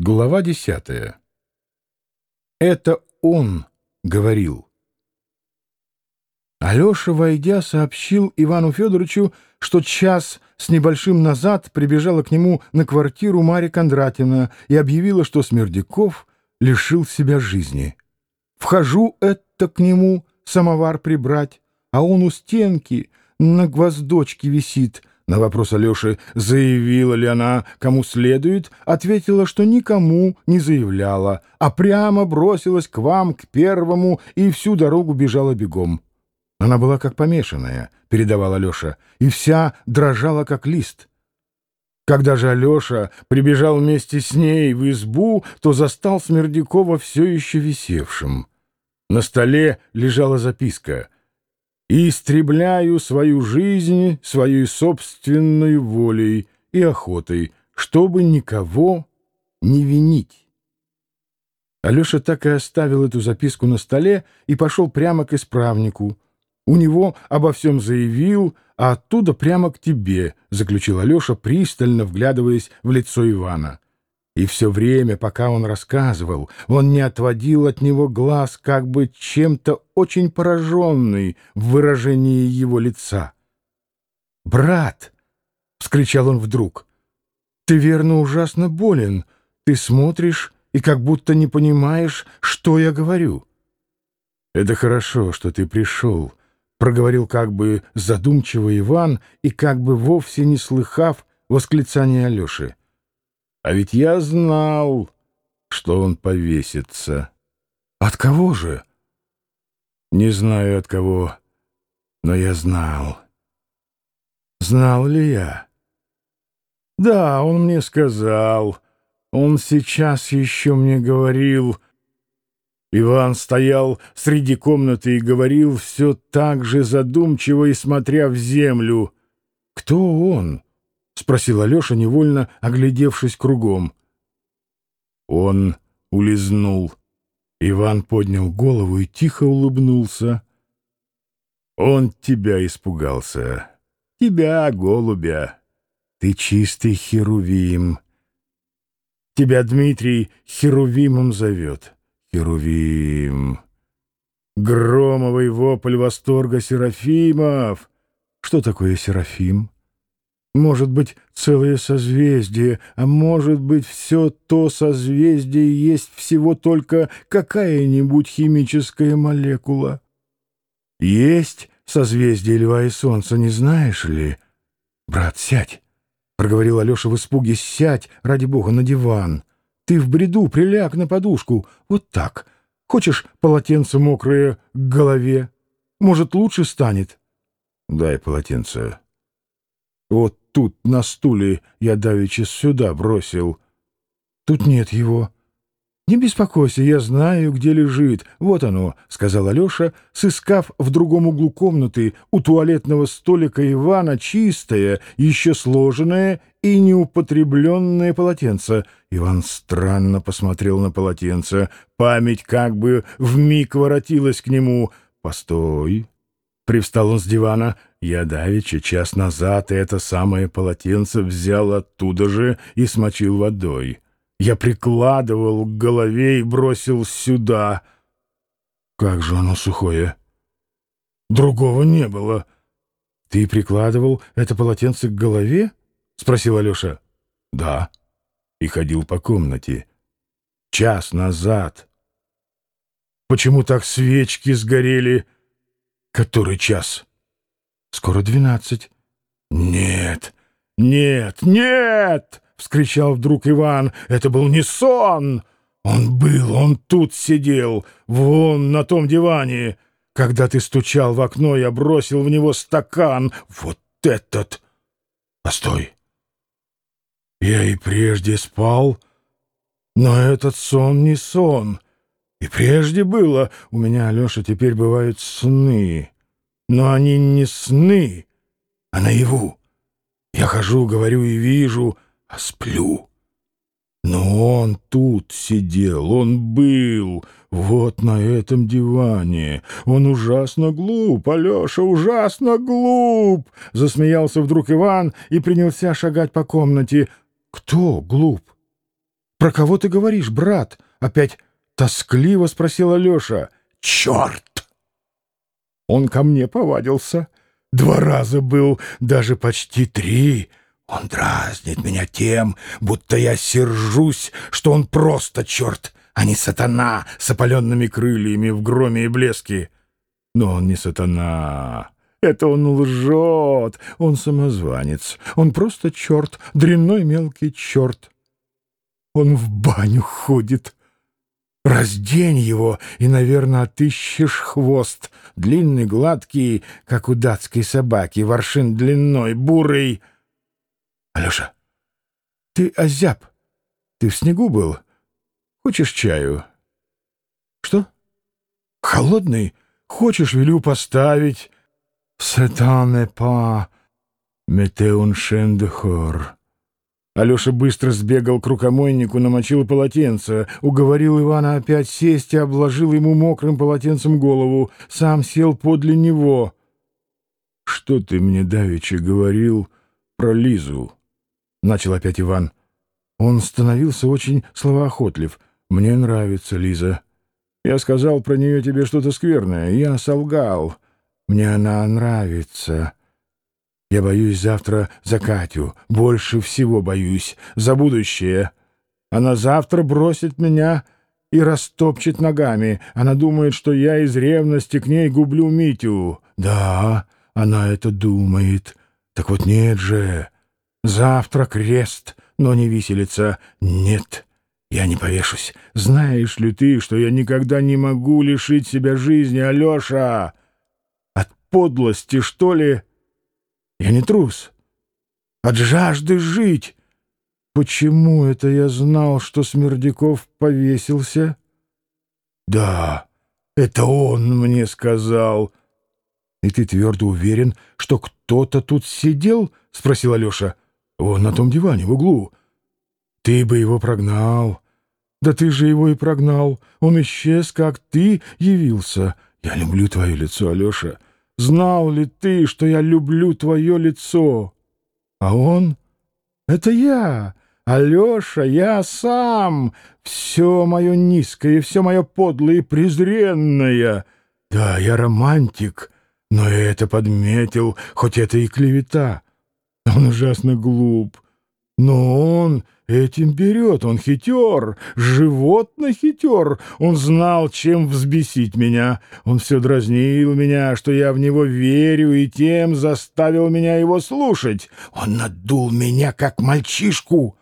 Глава десятая. Это он говорил. Алеша, войдя, сообщил Ивану Федоровичу, что час с небольшим назад прибежала к нему на квартиру Марья Кондратьевна и объявила, что Смердяков лишил себя жизни. Вхожу это к нему самовар прибрать, а он у стенки на гвоздочке висит. На вопрос Алеши, заявила ли она, кому следует, ответила, что никому не заявляла, а прямо бросилась к вам, к первому, и всю дорогу бежала бегом. Она была как помешанная, передавал Алеша, и вся дрожала, как лист. Когда же Алеша прибежал вместе с ней в избу, то застал Смердякова все еще висевшим. На столе лежала записка «И истребляю свою жизнь своей собственной волей и охотой, чтобы никого не винить». Алеша так и оставил эту записку на столе и пошел прямо к исправнику — у него обо всем заявил, а оттуда прямо к тебе, — заключил Алеша, пристально вглядываясь в лицо Ивана. И все время, пока он рассказывал, он не отводил от него глаз, как бы чем-то очень пораженный в выражении его лица. «Брат!» — вскричал он вдруг. «Ты, верно, ужасно болен. Ты смотришь и как будто не понимаешь, что я говорю». «Это хорошо, что ты пришел», — проговорил как бы задумчиво Иван и как бы вовсе не слыхав восклицания Алеши. «А ведь я знал, что он повесится». «От кого же?» «Не знаю от кого, но я знал». «Знал ли я?» «Да, он мне сказал. Он сейчас еще мне говорил...» Иван стоял среди комнаты и говорил все так же задумчиво и смотря в землю. «Кто он?» — спросил Алеша, невольно оглядевшись кругом. Он улизнул. Иван поднял голову и тихо улыбнулся. «Он тебя испугался. Тебя, голубя. Ты чистый херувим. Тебя Дмитрий херувимом зовет». Херувим. Громовый вопль восторга Серафимов. Что такое Серафим? Может быть, целое созвездие, а может быть, все то созвездие есть всего только какая-нибудь химическая молекула. Есть созвездие Льва и Солнца, не знаешь ли? Брат, сядь, — проговорил Алеша в испуге, — сядь, ради бога, на диван. Ты в бреду, приляг на подушку. Вот так. Хочешь полотенце мокрое к голове? Может, лучше станет? Дай полотенце. Вот тут, на стуле, я давеча сюда бросил. Тут нет его. «Не беспокойся, я знаю, где лежит. Вот оно», — сказал Алеша, сыскав в другом углу комнаты у туалетного столика Ивана чистое, еще сложенное и неупотребленное полотенце. Иван странно посмотрел на полотенце. Память как бы вмиг воротилась к нему. «Постой!» — привстал он с дивана. «Я давеча час назад это самое полотенце взял оттуда же и смочил водой». Я прикладывал к голове и бросил сюда. Как же оно сухое! Другого не было. Ты прикладывал это полотенце к голове? Спросил Алеша. Да. И ходил по комнате. Час назад. Почему так свечки сгорели? Который час? Скоро двенадцать. Нет, нет, нет! — вскричал вдруг Иван. «Это был не сон! Он был, он тут сидел, вон на том диване. Когда ты стучал в окно, я бросил в него стакан. Вот этот! Постой! Я и прежде спал, но этот сон не сон. И прежде было. У меня, Алеша, теперь бывают сны. Но они не сны, а наяву. Я хожу, говорю и вижу — а сплю. Но он тут сидел, он был, вот на этом диване. Он ужасно глуп, Алеша, ужасно глуп!» Засмеялся вдруг Иван и принялся шагать по комнате. «Кто глуп?» Про кого ты говоришь, брат? Опять тоскливо спросил Алеша. Черт! Он ко мне повадился. Два раза был, даже почти три. Он дразнит меня тем, будто я сержусь, что он просто черт, а не сатана с опаленными крыльями в громе и блеске. Но он не сатана. Это он лжет. Он самозванец. Он просто черт, дрянной мелкий черт. Он в баню ходит. Раздень его, и, наверное, отыщешь хвост. Длинный, гладкий, как у датской собаки, воршин длиной, бурый. Алеша, ты озяб. Ты в снегу был? Хочешь чаю? Что? Холодный? Хочешь, велю поставить. «Сетане па, метеун шендехор». Алеша быстро сбегал к рукомойнику, намочил полотенце, уговорил Ивана опять сесть и обложил ему мокрым полотенцем голову. Сам сел подле него. — Что ты мне давеча говорил про Лизу? — начал опять Иван. Он становился очень словоохотлив. «Мне нравится Лиза. Я сказал про нее тебе что-то скверное. Я солгал. Мне она нравится. Я боюсь завтра за Катю. Больше всего боюсь. За будущее. Она завтра бросит меня и растопчет ногами. Она думает, что я из ревности к ней гублю Митю. Да, она это думает. Так вот нет же. Завтра крест, но не виселица. Нет, я не повешусь. Знаешь ли ты, что я никогда не могу лишить себя жизни, Алеша? подлости, что ли? Я не трус. От жажды жить. Почему это я знал, что Смердяков повесился? Да, это он мне сказал. И ты твердо уверен, что кто-то тут сидел? Спросил Алеша. Вон на том диване в углу. Ты бы его прогнал. Да ты же его и прогнал. Он исчез, как ты явился. Я люблю твое лицо, Алеша. Знал ли ты, что я люблю твое лицо? А он — это я, Алеша, я сам. Все мое низкое, все мое подлое и презренное. Да, я романтик, но я это подметил, хоть это и клевета. Он ужасно глуп, но он этим берет, он хитер, животно хитер. Он знал, чем взбесить меня. Он все дразнил меня, что я в него верю, и тем заставил меня его слушать. Он надул меня, как мальчишку.